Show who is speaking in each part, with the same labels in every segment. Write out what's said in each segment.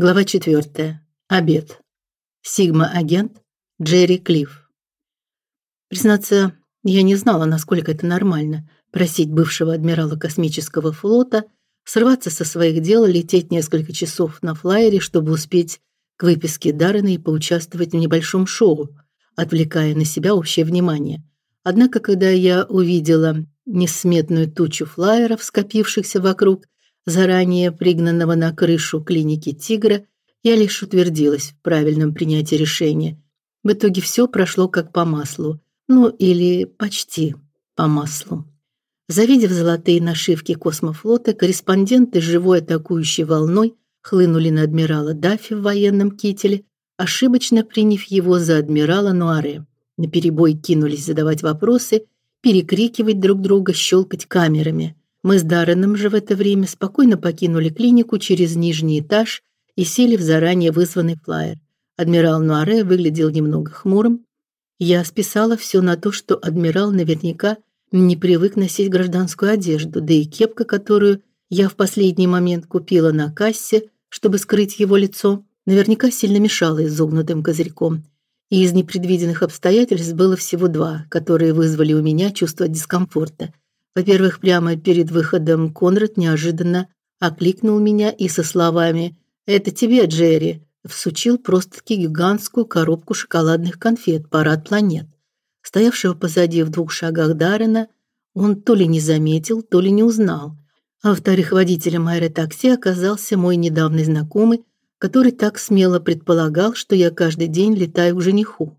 Speaker 1: Глава 4. Обед. Сигма-агент Джерри Клифф. Признаться, я не знала, насколько это нормально просить бывшего адмирала космического флота срываться со своих дел и лететь несколько часов на флайере, чтобы успеть к выписке Даррена и поучаствовать в небольшом шоу, отвлекая на себя общее внимание. Однако, когда я увидела несметную тучу флайеров, скопившихся вокруг заранее пригнанного на крышу клиники Тигра, я лишь утвердилась в правильном принятии решения. В итоге все прошло как по маслу, ну или почти по маслу. Завидев золотые нашивки космофлота, корреспонденты живой атакующей волной хлынули на адмирала Даффи в военном кителе, ошибочно приняв его за адмирала Нуаре. На перебой кинулись задавать вопросы, перекрикивать друг друга, щелкать камерами. Мы с Дарреном же в это время спокойно покинули клинику через нижний этаж и сели в заранее вызванный флайер. Адмирал Нуаре выглядел немного хмурым. Я списала все на то, что адмирал наверняка не привык носить гражданскую одежду, да и кепка, которую я в последний момент купила на кассе, чтобы скрыть его лицо, наверняка сильно мешала изогнутым козырьком. И из непредвиденных обстоятельств было всего два, которые вызвали у меня чувство дискомфорта – во-первых, прямо перед выходом Конрад неожиданно окликнул меня и со словами: "Это тебе, Джерри", всучил просто-таки гигантскую коробку шоколадных конфет Парад планет. Стоявшего позади в двух шагах Дарена, он то ли не заметил, то ли не узнал. А во-вторых, водителем аэротакси оказался мой недавний знакомый, который так смело предполагал, что я каждый день летаю к жениху.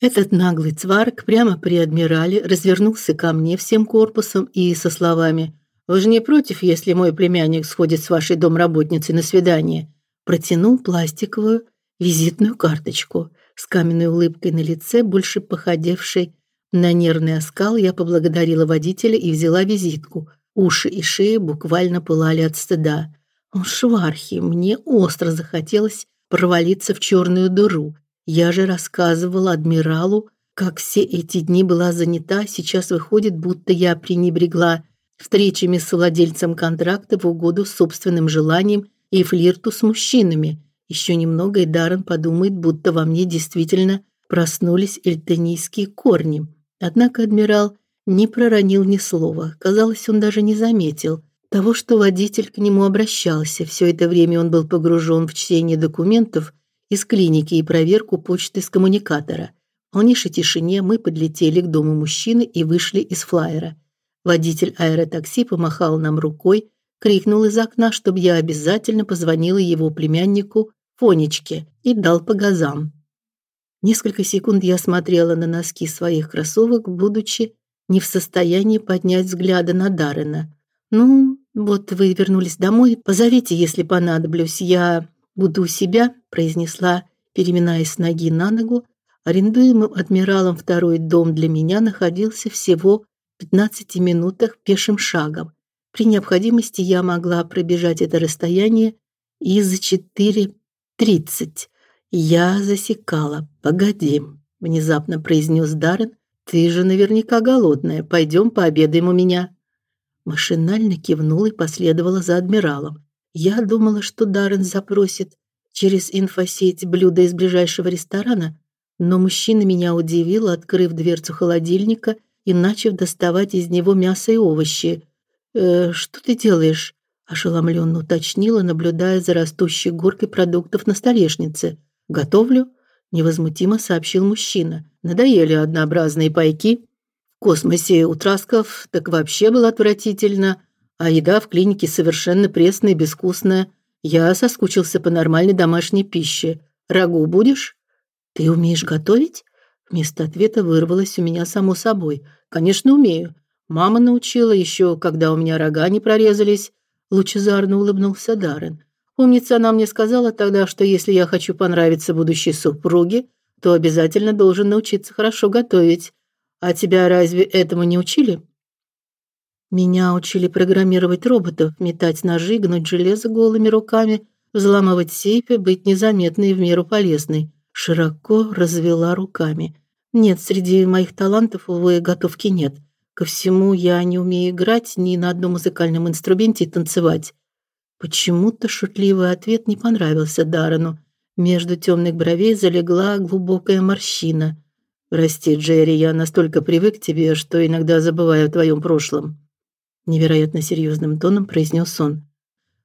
Speaker 1: Этот наглый цварк прямо при адмирале развернулся ко мне всем корпусом и со словами: "Вы же не против, если мой племянник сходит с вашей домработницей на свидание?" протянул пластиковую визитную карточку с каменной улыбкой на лице, больше походившей на нервный оскал. Я поблагодарила водителя и взяла визитку. Уши и шея буквально пылали от стыда. Он швархи, мне остро захотелось провалиться в черную дыру я же рассказывала адмиралу, как все эти дни была занята, сейчас выходит, будто я пренебрегла встречами с владельцем контракта в угоду собственным желаниям и флирту с мужчинами. Еще немного и Даррен подумает, будто во мне действительно проснулись эльтонийские корни. Однако адмирал не проронил ни слова. Казалось, он даже не заметил того, что водитель к нему обращался. Все это время он был погружен в чтение документов из клиники и проверку почты с коммуникатора. В полнейшей тишине мы подлетели к дому мужчины и вышли из флайера. Водитель аэротакси помахал нам рукой, крикнул из окна, чтобы я обязательно позвонила его племяннику Фонечке и дал по газам. Несколько секунд я смотрела на носки своих кроссовок, будучи не в состоянии поднять взгляда на Дарена. Ну, вот вы вернулись домой, позовите, если понадоблюсь. Я буду у себя, произнесла, переминаясь с ноги на ногу. Арендуемым адмиралом второй дом для меня находился всего в 15 минутах пешим шагом. При необходимости я могла пробежать это расстояние и за 4:30. Я засекала. "Погоди", внезапно произнес Даррен. "Ты же наверняка голодная. Пойдем пообедаем у меня". Машинально кивнула и последовала за адмиралом. Я думала, что Даррен запросит через инфосеть блюда из ближайшего ресторана, но мужчина меня удивил, открыв дверцу холодильника и начав доставать из него мясо и овощи. «Э, «Что ты делаешь?» – ошеломленно уточнила, наблюдая за растущей горкой продуктов на столешнице. «Готовлю?» – невозмутимо сообщил мужчина. «Надоели однообразные пайки?» В космосе у Трасков так вообще было отвратительно – а еда в клинике совершенно пресная и безвкусная. Я соскучился по нормальной домашней пище. Рагу будешь? Ты умеешь готовить? Вместо ответа вырвалось у меня само собой. Конечно, умею. Мама научила еще, когда у меня рога не прорезались. Лучезарно улыбнулся Даррен. Умница она мне сказала тогда, что если я хочу понравиться будущей супруге, то обязательно должен научиться хорошо готовить. А тебя разве этому не учили? Меня учили программировать роботов, метать ножи, гнуть железо голыми руками, взламывать сейфы, быть незаметной и в меру полезной. Широко развела руками. Нет, среди моих талантов, увы, готовки нет. Ко всему, я не умею играть ни на одном музыкальном инструменте и танцевать. Почему-то шутливый ответ не понравился Даррену. Между темных бровей залегла глубокая морщина. Прости, Джерри, я настолько привык к тебе, что иногда забываю о твоем прошлом, невероятно серьезным тоном произнес он.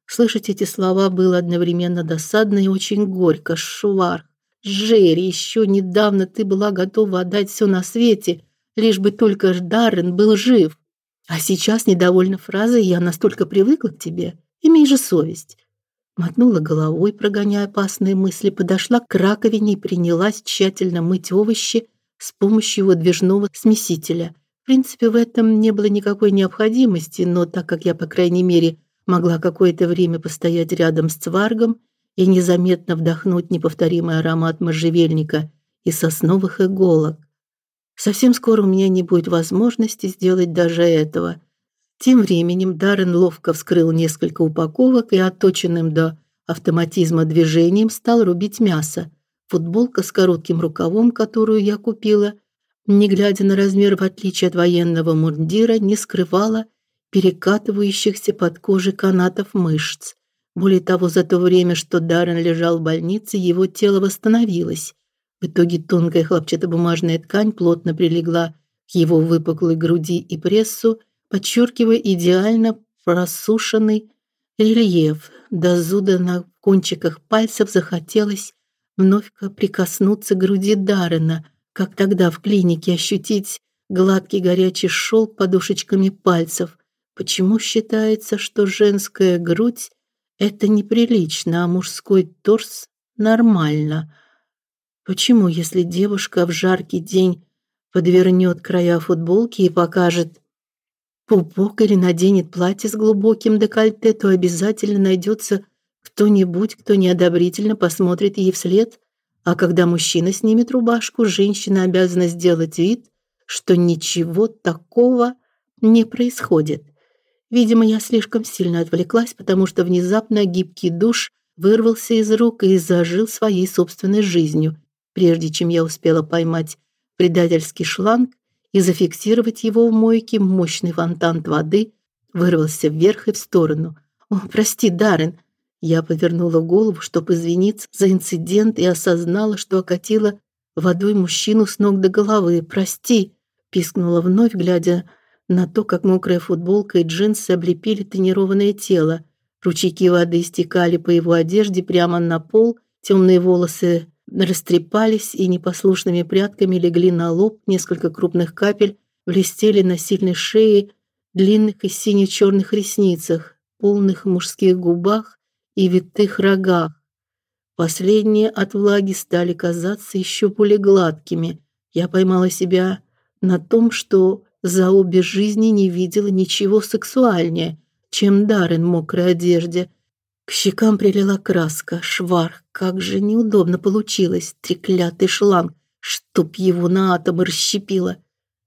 Speaker 1: Слышать эти слова было одновременно досадно и очень горько. Швар, Джерри, еще недавно ты была готова отдать все на свете, лишь бы только Даррен был жив. А сейчас недовольна фразой «я настолько привыкла к тебе». Имей же совесть. Мотнула головой, прогоняя опасные мысли, подошла к раковине и принялась тщательно мыть овощи с помощью выдвижного смесителя. В принципе, в этом не было никакой необходимости, но так как я, по крайней мере, могла какое-то время постоять рядом с цваргом и незаметно вдохнуть неповторимый аромат можжевельника и сосновых иголок, совсем скоро у меня не будет возможности сделать даже этого. Тем временем Даррен ловко вскрыл несколько упаковок и отточенным до автоматизма движением стал рубить мясо. Футболка с коротким рукавом, которую я купила, не глядя на размер, в отличие от военного мундира, не скрывала перекатывающихся под кожей канатов мышц. Более того, за то время, что Даррен лежал в больнице, его тело восстановилось. В итоге тонкая хлопчатобумажная ткань плотно прилегла к его выпуклой груди и прессу, подчеркивая идеально просушенный рельеф. До зуда на кончиках пальцев захотелось вновь прикоснуться к груди Дарена, как тогда в клинике ощутить гладкий горячий шелк подушечками пальцев. Почему считается, что женская грудь это неприлично, а мужской торс нормально? Почему, если девушка в жаркий день подвернет края футболки и покажет пупок или наденет платье с глубоким декольте, то обязательно найдется кто-нибудь, кто неодобрительно посмотрит ей вслед. А когда мужчина снимет рубашку, женщина обязана сделать вид, что ничего такого не происходит. Видимо, я слишком сильно отвлеклась, потому что внезапно гибкий душ вырвался из рук и зажил своей собственной жизнью, прежде чем я успела поймать предательский шланг и зафиксировать его в мойке, мощный фонтан воды вырвался вверх и в сторону. "О, прости, Даррен". Я повернула голову, чтобы извиниться за инцидент и осознала, что окатила водой мужчину с ног до головы. "Прости", пискнула вновь, глядя на то, как мокрая футболка и джинсы облепили тренированное тело. Ручейки воды стекали по его одежде прямо на пол, темные волосы растрепались и непослушными прядками легли на лоб, несколько крупных капель блестели на сильной шее, длинных и сине черных ресницах, полных мужских губах и витых рогах. Последние от влаги стали казаться еще более гладкими. Я поймала себя на том, что за обе жизни не видела ничего сексуальнее, чем Даррен в мокрой одежде – к щекам прилила краска. Швар, как же неудобно получилось. Треклятый шланг, чтоб его на атомы расщепило.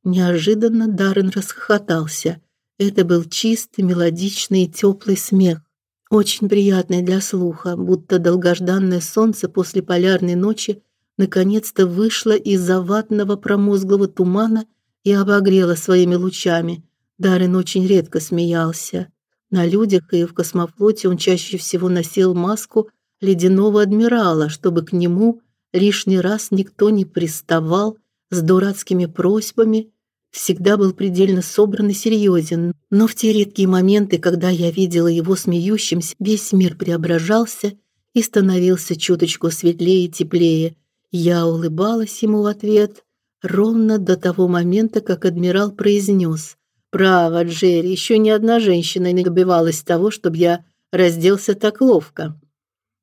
Speaker 1: Неожиданно Даррен расхохотался. Это был чистый, мелодичный и теплый смех. Очень приятный для слуха, будто долгожданное солнце после полярной ночи наконец-то вышло из заватного промозглого тумана и обогрело своими лучами. Даррен очень редко смеялся. На людях и в космофлоте он чаще всего носил маску ледяного адмирала, чтобы к нему лишний раз никто не приставал с дурацкими просьбами, всегда был предельно собран и серьезен. Но в те редкие моменты, когда я видела его смеющимся, весь мир преображался и становился чуточку светлее и теплее. Я улыбалась ему в ответ ровно до того момента, как адмирал произнес: Право, Джерри, еще ни одна женщина не добивалась того, чтобы я разделся так ловко.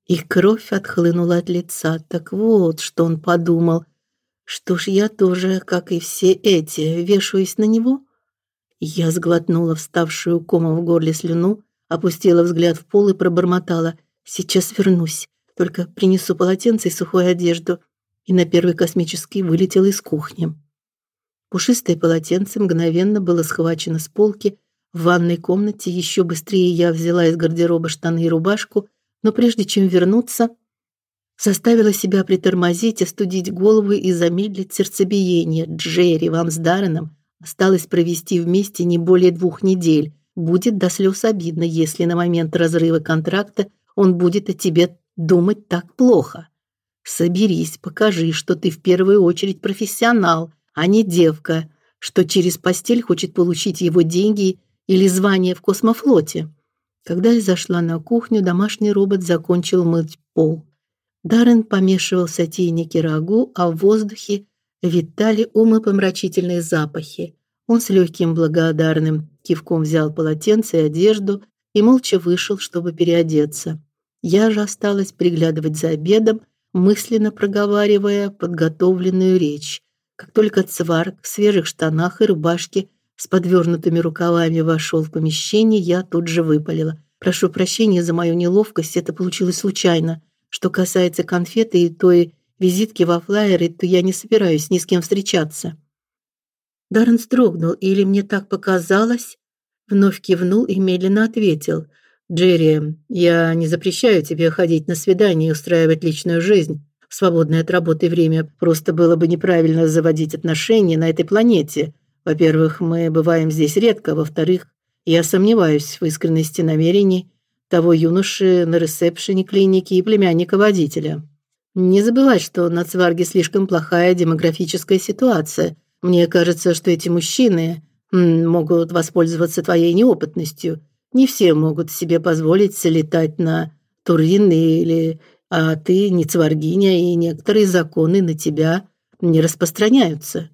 Speaker 1: И кровь отхлынула от лица. Так вот, что он подумал. Что ж я тоже, как и все эти, вешаюсь на него? Я сглотнула вставшую комом в горле слюну, опустила взгляд в пол и пробормотала: "Сейчас вернусь, только принесу полотенце и сухую одежду". И на первый космический вылетела из кухни. Пушистое полотенце мгновенно было схвачено с полки. В ванной комнате еще быстрее я взяла из гардероба штаны и рубашку, но прежде чем вернуться, заставила себя притормозить, остудить голову и замедлить сердцебиение. Джерри, вам с Дарреном осталось провести вместе не более двух недель. будет до слез обидно, если на момент разрыва контракта он будет о тебе думать так плохо. Соберись, покажи, что ты в первую очередь профессионал, а не девка, что через постель хочет получить его деньги или звание в космофлоте. Когда я зашла на кухню, домашний робот закончил мыть пол. Даррен помешивал в сотейнике рагу, а в воздухе витали умопомрачительные запахи. Он с легким благодарным кивком взял полотенце и одежду и молча вышел, чтобы переодеться. Я же осталась приглядывать за обедом, мысленно проговаривая подготовленную речь. Как только Цварк в свежих штанах и рубашке с подвернутыми рукавами вошел в помещение, я тут же выпалила: "Прошу прощения за мою неловкость, это получилось случайно. Что касается конфеты и той визитки во флаере, то я не собираюсь ни с кем встречаться". Даррен строгнул, или мне так показалось, вновь кивнул и медленно ответил: "Джерри, я не запрещаю тебе ходить на свидания и устраивать личную жизнь в свободное от работы время. Просто было бы неправильно заводить отношения на этой планете. Во-первых, мы бываем здесь редко, во-вторых, я сомневаюсь в искренности намерений того юноши на ресепшене клиники и племянника водителя. Не забывай, что на Цварге слишком плохая демографическая ситуация. Мне кажется, что эти мужчины могут воспользоваться твоей неопытностью. Не все могут себе позволить летать на Турин или а ты не цваргиня, и некоторые законы на тебя не распространяются.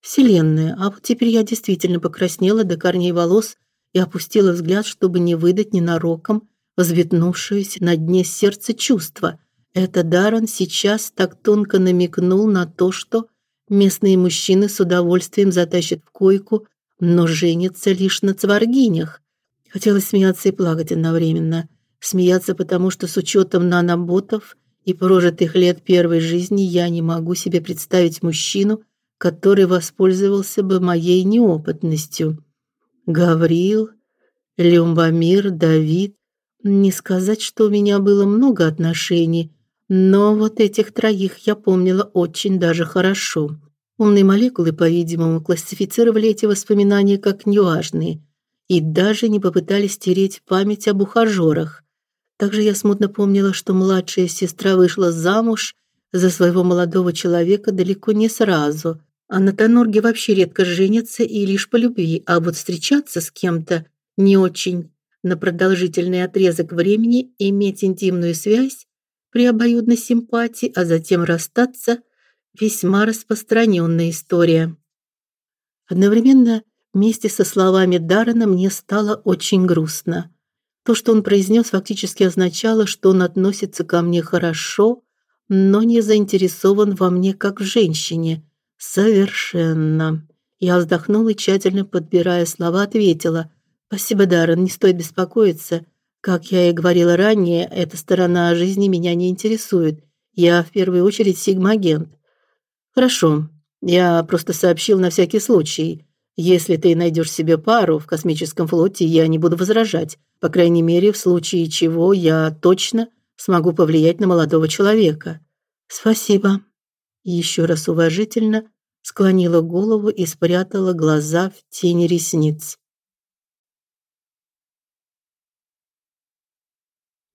Speaker 1: Вселенная, а вот теперь я действительно покраснела до корней волос и опустила взгляд, чтобы не выдать ненароком взметнувшееся на дне сердца чувство. Это Даррен сейчас так тонко намекнул на то, что местные мужчины с удовольствием затащат в койку, но женятся лишь на цваргинях. Хотелось смеяться и плакать одновременно. Смеяться, потому что с учетом наноботов и прожитых лет первой жизни я не могу себе представить мужчину, который воспользовался бы моей неопытностью. Гаврил, Люмбамир, Давид. Не сказать, что у меня было много отношений, но вот этих троих я помнила очень даже хорошо. Умные молекулы, по-видимому, классифицировали эти воспоминания как неважные и даже не попытались стереть память об ухажерах. Также я смутно помнила, что младшая сестра вышла замуж за своего молодого человека далеко не сразу, а на Тонорге вообще редко женятся и лишь по любви, а вот встречаться с кем-то не очень на продолжительный отрезок времени, иметь интимную связь при обоюдной симпатии, а затем расстаться весьма распространенная история. Одновременно вместе со словами Даррена мне стало очень грустно. То, что он произнес, фактически означало, что он относится ко мне хорошо, но не заинтересован во мне как в женщине. Совершенно. Я вздохнула и тщательно подбирая слова, ответила: "Спасибо, Даррен, не стоит беспокоиться. Как я и говорила ранее, эта сторона жизни меня не интересует. Я в первую очередь сигма-агент". "Хорошо. Я просто сообщил на всякий случай. Если ты найдешь себе пару в космическом флоте, я не буду возражать. По крайней мере, в случае чего я точно смогу повлиять на молодого человека. Спасибо. Еще раз уважительно склонила голову и спрятала глаза в тени ресниц.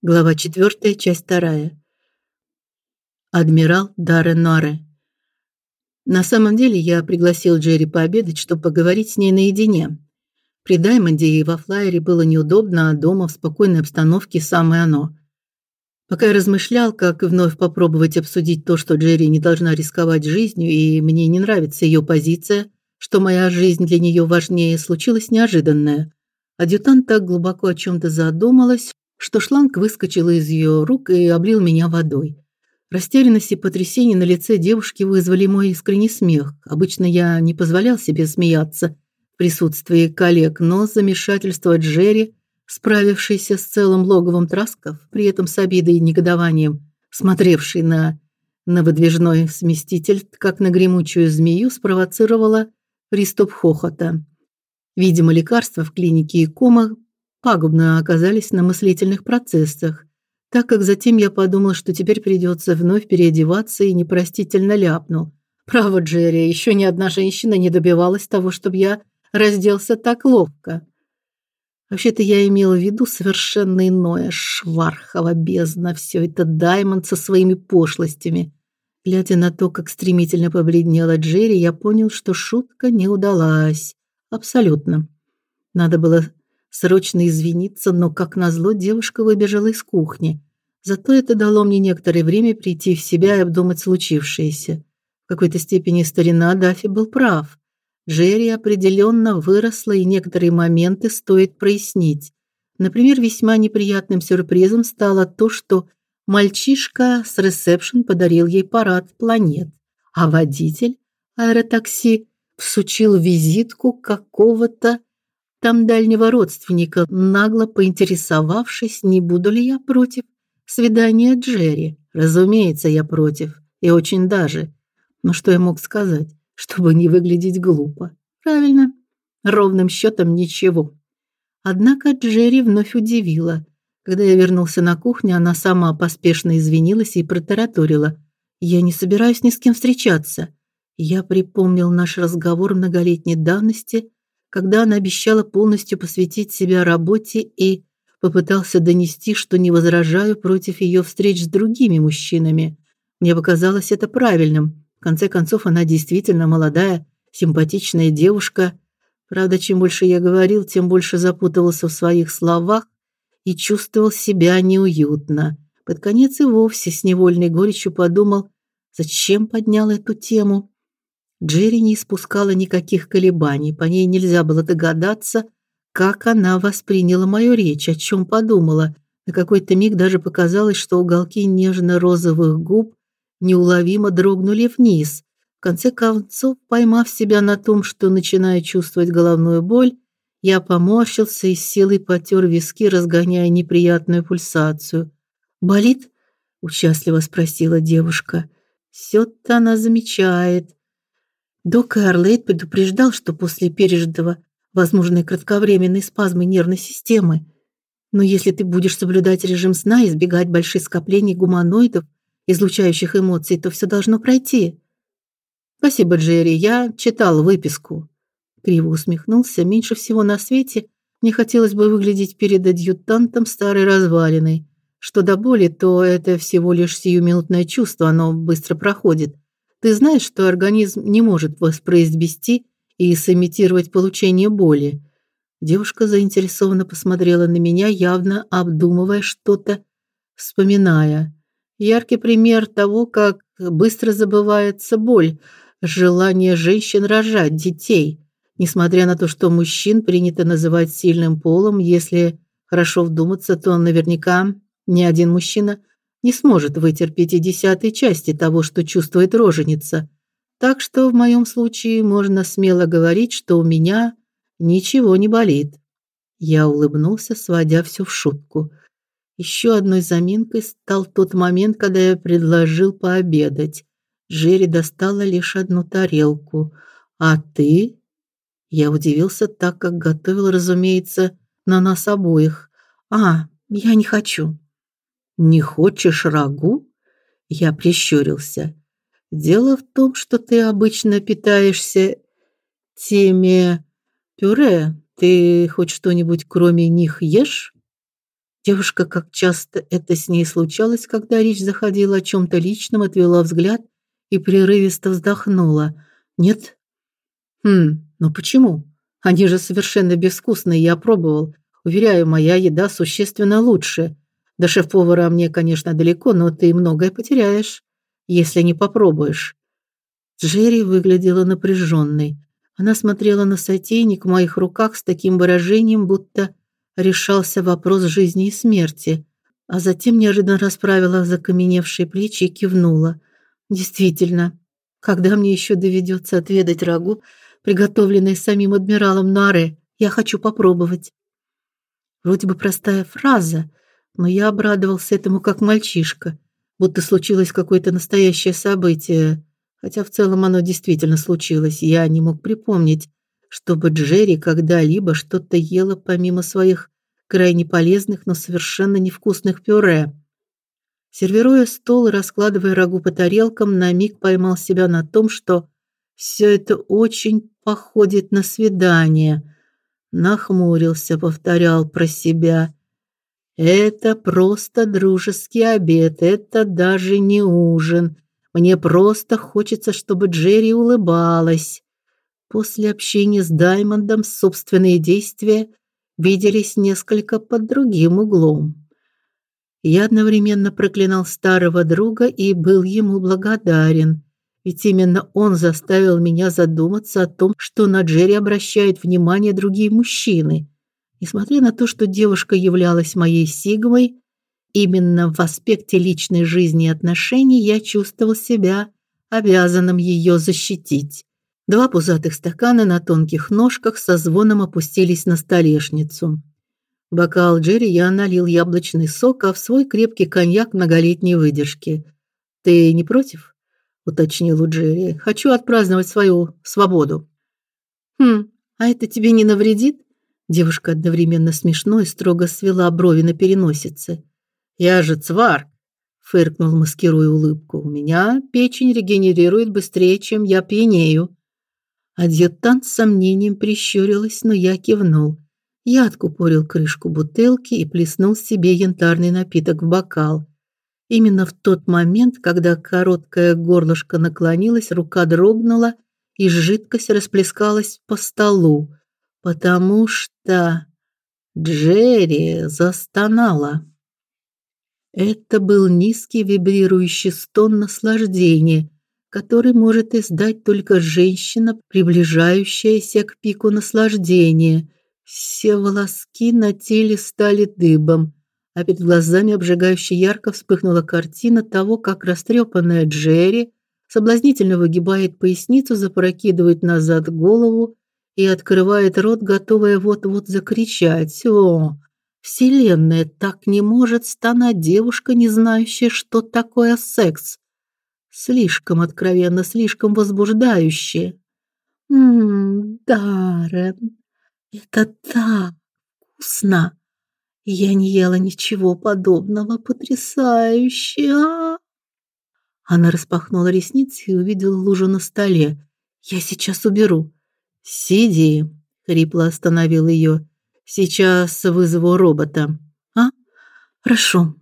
Speaker 1: Глава 4, часть 2. Адмирал Норе. На самом деле я пригласил Джерри пообедать, чтобы поговорить с ней наедине. При Даймонде и во флайере было неудобно, а дома в спокойной обстановке самое оно. Пока я размышлял, как вновь попробовать обсудить то, что Джерри не должна рисковать жизнью, и мне не нравится ее позиция, что моя жизнь для нее важнее, случилось неожиданное. Адъютант так глубоко о чем то задумалась, что шланг выскочил из ее рук и облил меня водой. Растерянность и потрясение на лице девушки вызвали мой искренний смех. Обычно я не позволял себе смеяться в присутствии коллег, но замешательство Джерри, справившийся с целым логовом трасков, при этом с обидой и негодованием, смотревший на на выдвижной сместитель, как на гремучую змею, спровоцировало приступ хохота. Видимо, лекарства в клинике и кома пагубно оказались на мыслительных процессах так как затем я подумал, что теперь придется вновь переодеваться и непростительно ляпнул. Право, Джерри, еще ни одна женщина не добивалась того, чтобы я разделся так ловко. Вообще-то я имела в виду совершенно иное, швархова бездна, все это Даймонд со своими пошлостями. Глядя на то, как стремительно побледнела Джерри, я понял, что шутка не удалась. Абсолютно. Надо было срочно извиниться, но как назло девушка выбежала из кухни. Зато это дало мне некоторое время прийти в себя и обдумать случившееся. В какой-то степени старина Дафи был прав. Джерри определенно выросла, и некоторые моменты стоит прояснить. Например, весьма неприятным сюрпризом стало то, что мальчишка с ресепшн подарил ей парад планет, а водитель аэротакси всучил визитку какого-то там дальнего родственника, нагло поинтересовавшись, не буду ли я против свидания Джерри. Разумеется, я против, и очень даже. Но что я мог сказать? Чтобы не выглядеть глупо. Правильно, ровным счетом ничего. Однако Джерри вновь удивила. Когда я вернулся на кухню, она сама поспешно извинилась и протараторила: "Я не собираюсь ни с кем встречаться". Я припомнил наш разговор многолетней давности, когда она обещала полностью посвятить себя работе и попытался донести, что не возражаю против ее встреч с другими мужчинами. Мне показалось это правильным. В конце концов, она действительно молодая, симпатичная девушка. Правда, чем больше я говорил, тем больше запутывался в своих словах и чувствовал себя неуютно. Под конец и вовсе с невольной горечью подумал, зачем поднял эту тему. Джерри не испускала никаких колебаний, по ней нельзя было догадаться, как она восприняла мою речь, о чем подумала. На какой-то миг даже показалось, что уголки нежно-розовых губ неуловимо дрогнули вниз. В конце концов, поймав себя на том, что начинаю чувствовать головную боль, я поморщился и с силой потер виски, разгоняя неприятную пульсацию. «Болит?» – участливо спросила девушка. «Все-то она замечает». Док Эрлейд предупреждал, что после пережитого возможны кратковременные спазмы нервной системы. Но если ты будешь соблюдать режим сна и избегать больших скоплений гуманоидов, излучающих эмоций, то все должно пройти. Спасибо, Джерри, я читал выписку. Криво усмехнулся. Меньше всего на свете мне хотелось бы выглядеть перед адъютантом старой развалиной. Что до боли, то это всего лишь сиюминутное чувство, оно быстро проходит. Ты знаешь, что организм не может воспроизвести и сымитировать получение боли. Девушка заинтересованно посмотрела на меня, явно обдумывая что-то, вспоминая. Яркий пример того, как быстро забывается боль, желание женщин рожать детей. Несмотря на то, что мужчин принято называть сильным полом, если хорошо вдуматься, то наверняка ни один мужчина не сможет вытерпеть и десятой части того, что чувствует роженица. Так что в моем случае можно смело говорить, что у меня ничего не болит. Я улыбнулся, сводя все в шутку. Еще одной заминкой стал тот момент, когда я предложил пообедать. Джерри достала лишь одну тарелку. А ты? Я удивился, так как готовил, разумеется, на нас обоих. А, я не хочу. Не хочешь рагу? Я прищурился. Дело в том, что ты обычно питаешься теми пюре. Ты хоть что-нибудь кроме них ешь? Девушка, как часто это с ней случалось, когда речь заходила о чем то личном, отвела взгляд и прерывисто вздохнула. Нет. Хм, ну почему? Они же совершенно безвкусные, я пробовал. Уверяю, моя еда существенно лучше. До шеф-повара мне, конечно, далеко, но ты многое потеряешь, если не попробуешь. Джерри выглядела напряженной. Она смотрела на сотейник в моих руках с таким выражением, будто решался вопрос жизни и смерти, а затем неожиданно расправила закаменевшие плечи и кивнула. Действительно, когда мне еще доведется отведать рагу, приготовленное самим адмиралом Наре, я хочу попробовать. Вроде бы простая фраза, но я обрадовался этому как мальчишка, будто случилось какое-то настоящее событие, хотя в целом оно действительно случилось. Я не мог припомнить, чтобы Джерри когда-либо что-то ела помимо своих крайне полезных, но совершенно невкусных пюре. Сервируя стол и раскладывая рагу по тарелкам, на миг поймал себя на том, что все это очень походит на свидание. Нахмурился, повторял про себя. Это просто дружеский обед, это даже не ужин. Мне просто хочется, чтобы Джерри улыбалась. После общения с Даймондом собственные действия виделись несколько под другим углом. Я одновременно проклинал старого друга и был ему благодарен, ведь именно он заставил меня задуматься о том, что на Джерри обращают внимание другие мужчины. Несмотря на то, что девушка являлась моей сигмой, Именно в аспекте личной жизни и отношений я чувствовал себя обязанным ее защитить. Два пузатых стакана на тонких ножках со звоном опустились на столешницу. Бокал Джерри я налил яблочный сок, а в свой крепкий коньяк многолетней выдержки. Ты не против? уточнил у Джерри. Хочу отпраздновать свою свободу. Хм, а это тебе не навредит? Девушка одновременно смешно и строго свела брови на переносице. Я же цвар, фыркнул, маскируя улыбку. У меня печень регенерирует быстрее, чем я пьянею. Адъютант с сомнением прищурилась, но я кивнул. Я откупорил крышку бутылки и плеснул себе янтарный напиток в бокал. Именно в тот момент, когда короткое горлышко наклонилось, рука дрогнула, и жидкость расплескалась по столу, потому что Джерри застонала. Это был низкий вибрирующий стон наслаждения, который может издать только женщина, приближающаяся к пику наслаждения. Все волоски на теле стали дыбом, а перед глазами обжигающе ярко вспыхнула картина того, как растрепанная Джерри соблазнительно выгибает поясницу, запрокидывает назад голову и открывает рот, готовая вот-вот закричать: "О, Вселенная так не может стонать девушка, не знающая, что такое секс. Слишком откровенно, слишком возбуждающе. Мм, Даррен, это так вкусно. Я не ела ничего подобного, потрясающе. А? Она распахнула ресницы и увидела лужу на столе. Я сейчас уберу. Сиди, хрипло остановил ее. Сейчас вызову робота. А? Хорошо.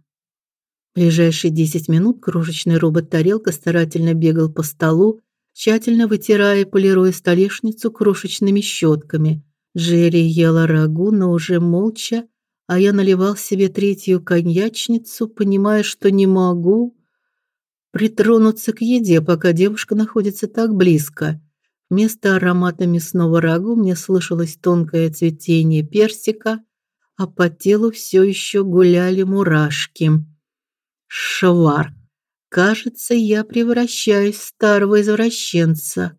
Speaker 1: Ближайшие 10 минут крошечный робот-тарелка старательно бегал по столу, тщательно вытирая и полируя столешницу крошечными щетками. Джерри ела рагу, но уже молча, а я наливал себе третью коньячницу, понимая, что не могу притронуться к еде, пока девушка находится так близко. Вместо аромата мясного рагу мне слышалось тонкое цветение персика, а по телу все еще гуляли мурашки. Швар. Кажется, я превращаюсь в старого извращенца.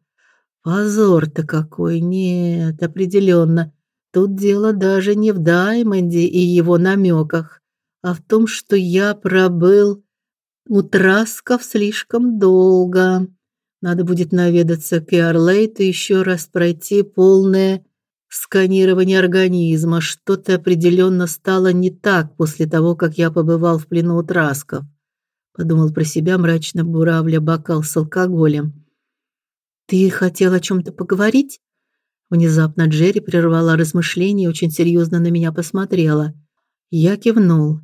Speaker 1: Позор-то какой! Нет, определенно. Тут дело даже не в Даймонде и его намеках, а в том, что я пробыл у Трасков слишком долго. Надо будет наведаться к Иарлейт и еще раз пройти полное сканирование организма. Что-то определенно стало не так после того, как я побывал в плену у Трасков. Подумал про себя, мрачно буравля бокал с алкоголем. Ты хотел о чем то поговорить? Внезапно Джерри прервала размышления и очень серьезно на меня посмотрела. Я кивнул.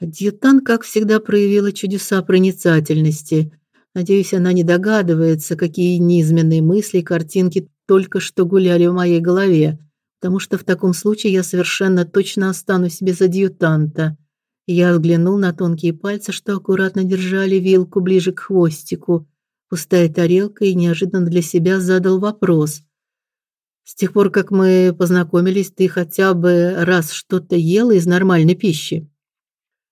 Speaker 1: Адъютант, как всегда, проявила чудеса проницательности. Надеюсь, она не догадывается, какие низменные мысли и картинки только что гуляли в моей голове, потому что в таком случае я совершенно точно останусь без адъютанта. Я взглянул на тонкие пальцы, что аккуратно держали вилку ближе к хвостику. Пустая тарелка и неожиданно для себя задал вопрос. С тех пор, как мы познакомились, ты хотя бы раз что-то ела из нормальной пищи?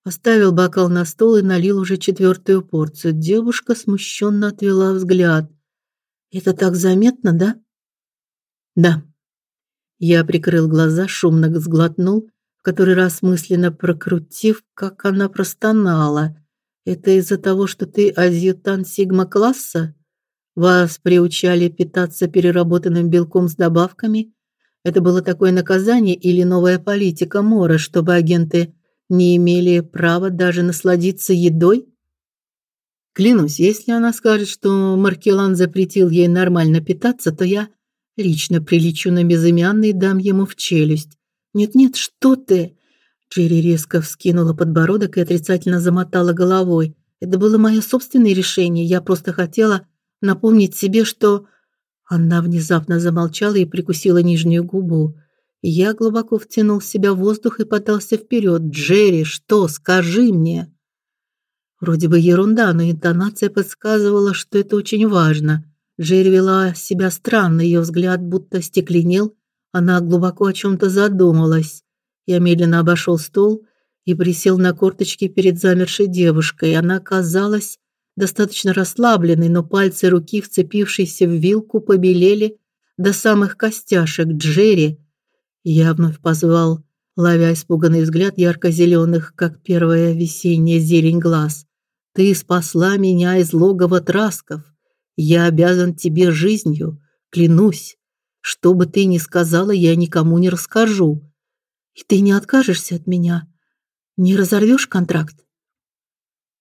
Speaker 1: Поставил бокал на стол и налил уже четвертую порцию. Девушка смущенно отвела взгляд. Это так заметно, да? Да. Я прикрыл глаза, шумно сглотнул, в который раз мысленно прокрутив, как она простонала. Это из-за того, что ты адъютант Сигма-класса? Вас приучали питаться переработанным белком с добавками? Это было такое наказание или новая политика Мора, чтобы агенты не имели права даже насладиться едой? Клянусь, если она скажет, что Маркелан запретил ей нормально питаться, то я Лично прилечу на безымянный и дам ему в челюсть. Нет-нет, что ты? Джерри резко вскинула подбородок и отрицательно замотала головой. Это было мое собственное решение. Я просто хотела напомнить себе, что она внезапно замолчала и прикусила нижнюю губу. Я глубоко втянул в себя воздух и подался вперед. Джерри, что, скажи мне? Вроде бы ерунда, но интонация подсказывала, что это очень важно. Джерри вела себя странно, ее взгляд будто стекленел, она глубоко о чем то задумалась. Я медленно обошел стол и присел на корточки перед замершей девушкой. Она казалась достаточно расслабленной, но пальцы руки, вцепившиеся в вилку, побелели до самых костяшек. Джерри, я вновь позвал, ловя испуганный взгляд ярко зеленых как первая весенняя зелень глаз. Ты спасла меня из логова трасков. Я обязан тебе жизнью, клянусь. Что бы ты ни сказала, я никому не расскажу. И ты не откажешься от меня? Не разорвешь контракт?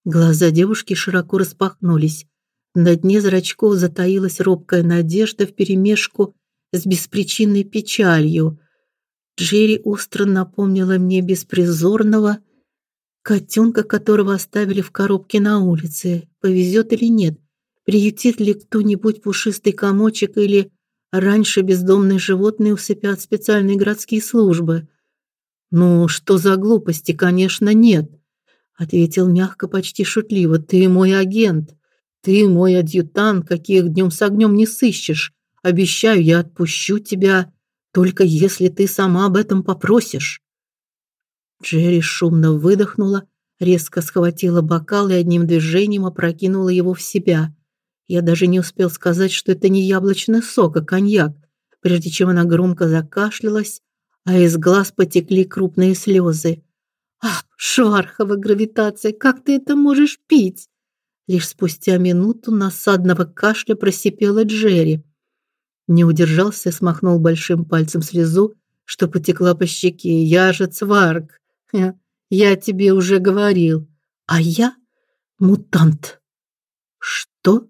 Speaker 1: Глаза девушки широко распахнулись. На дне зрачков затаилась робкая надежда вперемешку с беспричинной печалью. Джерри остро напомнила мне беспризорного котенка, которого оставили в коробке на улице. Повезет или нет? Приютит ли кто-нибудь пушистый комочек или раньше бездомные животные усыпят специальные городские службы? Ну, что за глупости, конечно, нет, ответил мягко, почти шутливо. Ты мой агент. Ты мой адъютант, каких днем с огнем не сыщешь. Обещаю, я отпущу тебя, только если ты сама об этом попросишь. Джерри шумно выдохнула, резко схватила бокал и одним движением опрокинула его в себя. Я даже не успел сказать, что это не яблочный сок, а коньяк, прежде чем она громко закашлялась, а из глаз потекли крупные слезы. Ах, швархова гравитация, как ты это можешь пить? Лишь спустя минуту насадного кашля просипела Джерри. Не удержался, смахнул большим пальцем слезу, что потекла по щеке. Я же цварг. Я тебе уже говорил. А я мутант. Что?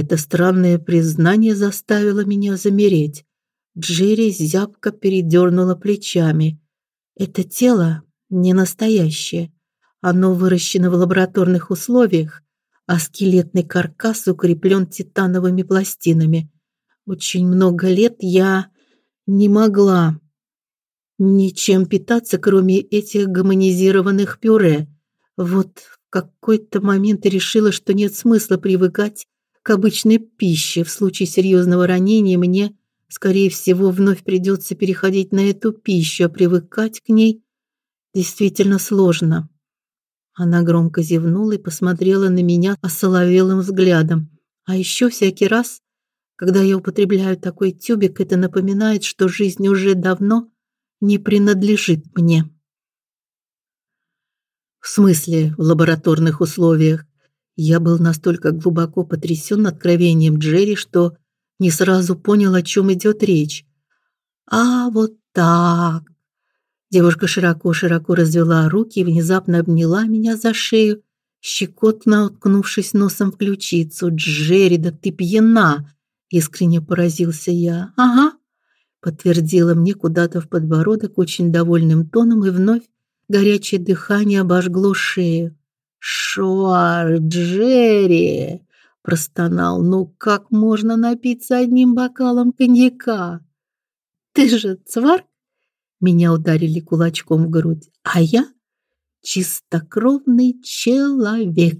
Speaker 1: Это странное признание заставило меня замереть. Джерри зябко передернула плечами. Это тело не настоящее. Оно выращено в лабораторных условиях, а скелетный каркас укреплен титановыми пластинами. Очень много лет я не могла ничем питаться, кроме этих гомонизированных пюре. Вот в какой-то момент решила, что нет смысла привыкать к обычной пище. В случае серьезного ранения мне, скорее всего, вновь придется переходить на эту пищу, а привыкать к ней действительно сложно. Она громко зевнула и посмотрела на меня осоловелым взглядом. А еще всякий раз, когда я употребляю такой тюбик, это напоминает, что жизнь уже давно не принадлежит мне. В смысле, в лабораторных условиях я был настолько глубоко потрясен откровением Джерри, что не сразу понял, о чем идет речь. А вот так. Девушка широко-широко развела руки и внезапно обняла меня за шею, щекотно уткнувшись носом в ключицу. Джерри, да ты пьяна, искренне поразился я. Ага, подтвердила мне куда-то в подбородок очень довольным тоном, и вновь горячее дыхание обожгло шею. «Шуар, Джерри!» – простонал. «Ну как можно напиться одним бокалом коньяка?» «Ты же цварк?» Меня ударили кулачком в грудь. «А я чистокровный человек!»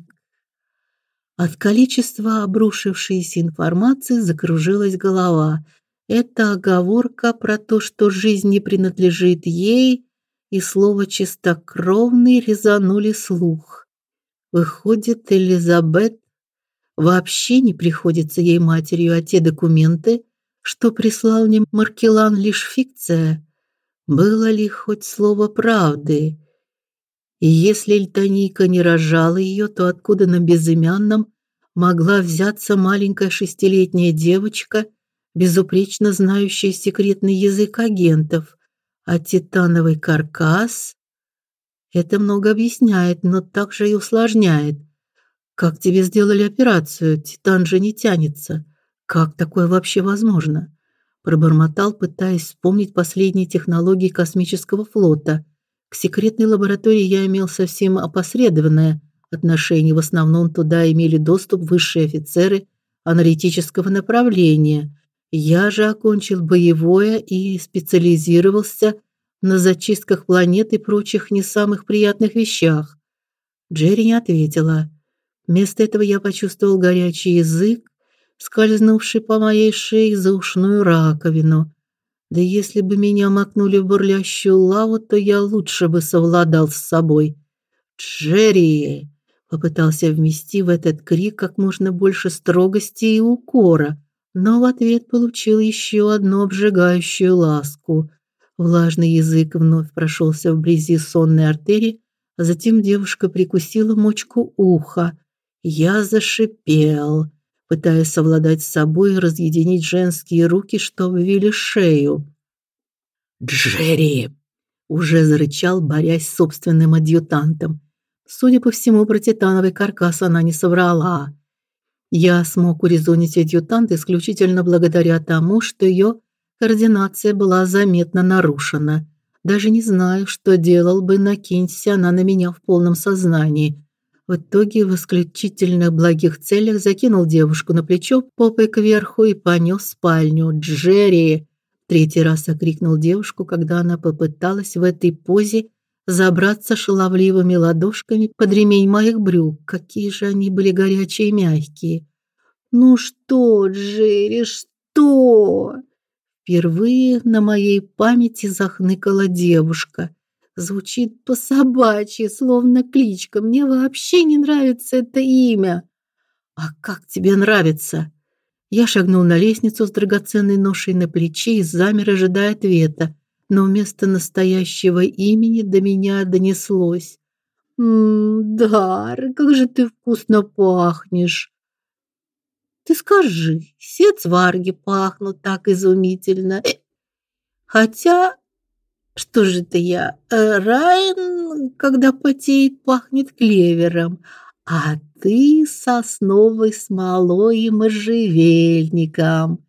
Speaker 1: От количества обрушившейся информации закружилась голова – это оговорка про то, что жизнь не принадлежит ей, и слово чистокровный резанули слух. Выходит, Элизабет вообще не приходится ей матерью, а те документы, что прислал мне Маркелан, лишь фикция. Было ли хоть слово правды? И если Эльтоника не рожала ее, то откуда на безымянном могла взяться маленькая шестилетняя девочка – безупречно знающая секретный язык агентов, а титановый каркас это много объясняет, но также и усложняет. Как тебе сделали операцию? Титан же не тянется. Как такое вообще возможно? пробормотал, пытаясь вспомнить последние технологии космического флота. К секретной лаборатории я имел совсем опосредованное отношение. В основном туда имели доступ высшие офицеры аналитического направления. Я же окончил боевое и специализировался на зачистках планет и прочих не самых приятных вещах. Джерри не ответила. Вместо этого я почувствовал горячий язык, скользнувший по моей шее за ушную раковину. Да если бы меня макнули в бурлящую лаву, то я лучше бы совладал с собой. Джерри попытался вмести в этот крик как можно больше строгости и укора, но в ответ получил еще одну обжигающую ласку. Влажный язык вновь прошелся вблизи сонной артерии, а затем девушка прикусила мочку уха. Я зашипел, пытаясь совладать с собой и разъединить женские руки, что обвили шею. «Джерри!» – уже зарычал, борясь с собственным адъютантом. Судя по всему, про титановый каркас она не соврала. Я смог урезонить адъютанта исключительно благодаря тому, что ее координация была заметно нарушена. Даже не знаю, что делал бы, накинься она на меня в полном сознании. В итоге в исключительно благих целях закинул девушку на плечо попой кверху и понес в спальню. «Джерри!» Третий раз окрикнул девушку, когда она попыталась в этой позе забраться шаловливыми ладошками под ремень моих брюк. Какие же они были горячие и мягкие. Ну что, Джерри, что? Впервые на моей памяти захныкала девушка. Звучит по-собачьи, словно кличка. Мне вообще не нравится это имя. А как тебе нравится? Я шагнул на лестницу с драгоценной ношей на плече и замер, ожидая ответа но вместо настоящего имени до меня донеслось: "М, Дар, как же ты вкусно пахнешь. Ты скажи, все цварги пахнут так изумительно. Хотя что же это я? Э, Райан, когда потеет, пахнет клевером, а ты сосновой смолой и можжевельником.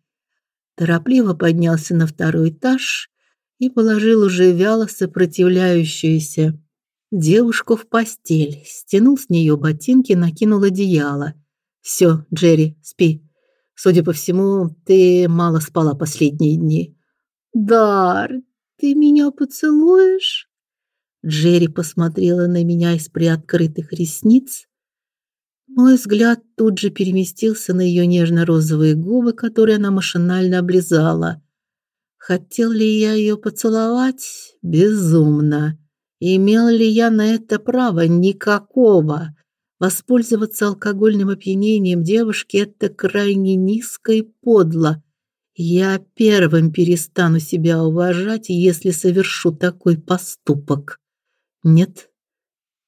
Speaker 1: Торопливо поднялся на второй этаж и положил уже вяло сопротивляющуюся девушку в постель, стянул с нее ботинки, накинул одеяло. Все, Джерри, спи. Судя по всему, ты мало спала последние дни. Дар, ты меня поцелуешь? Джерри посмотрела на меня из приоткрытых ресниц. Мой взгляд тут же переместился на ее нежно-розовые губы, которые она машинально облизала. Хотел ли я ее поцеловать? Безумно. Имел ли я на это право? Никакого. Воспользоваться алкогольным опьянением девушки это крайне низко и подло. Я первым перестану себя уважать, если совершу такой поступок. Нет,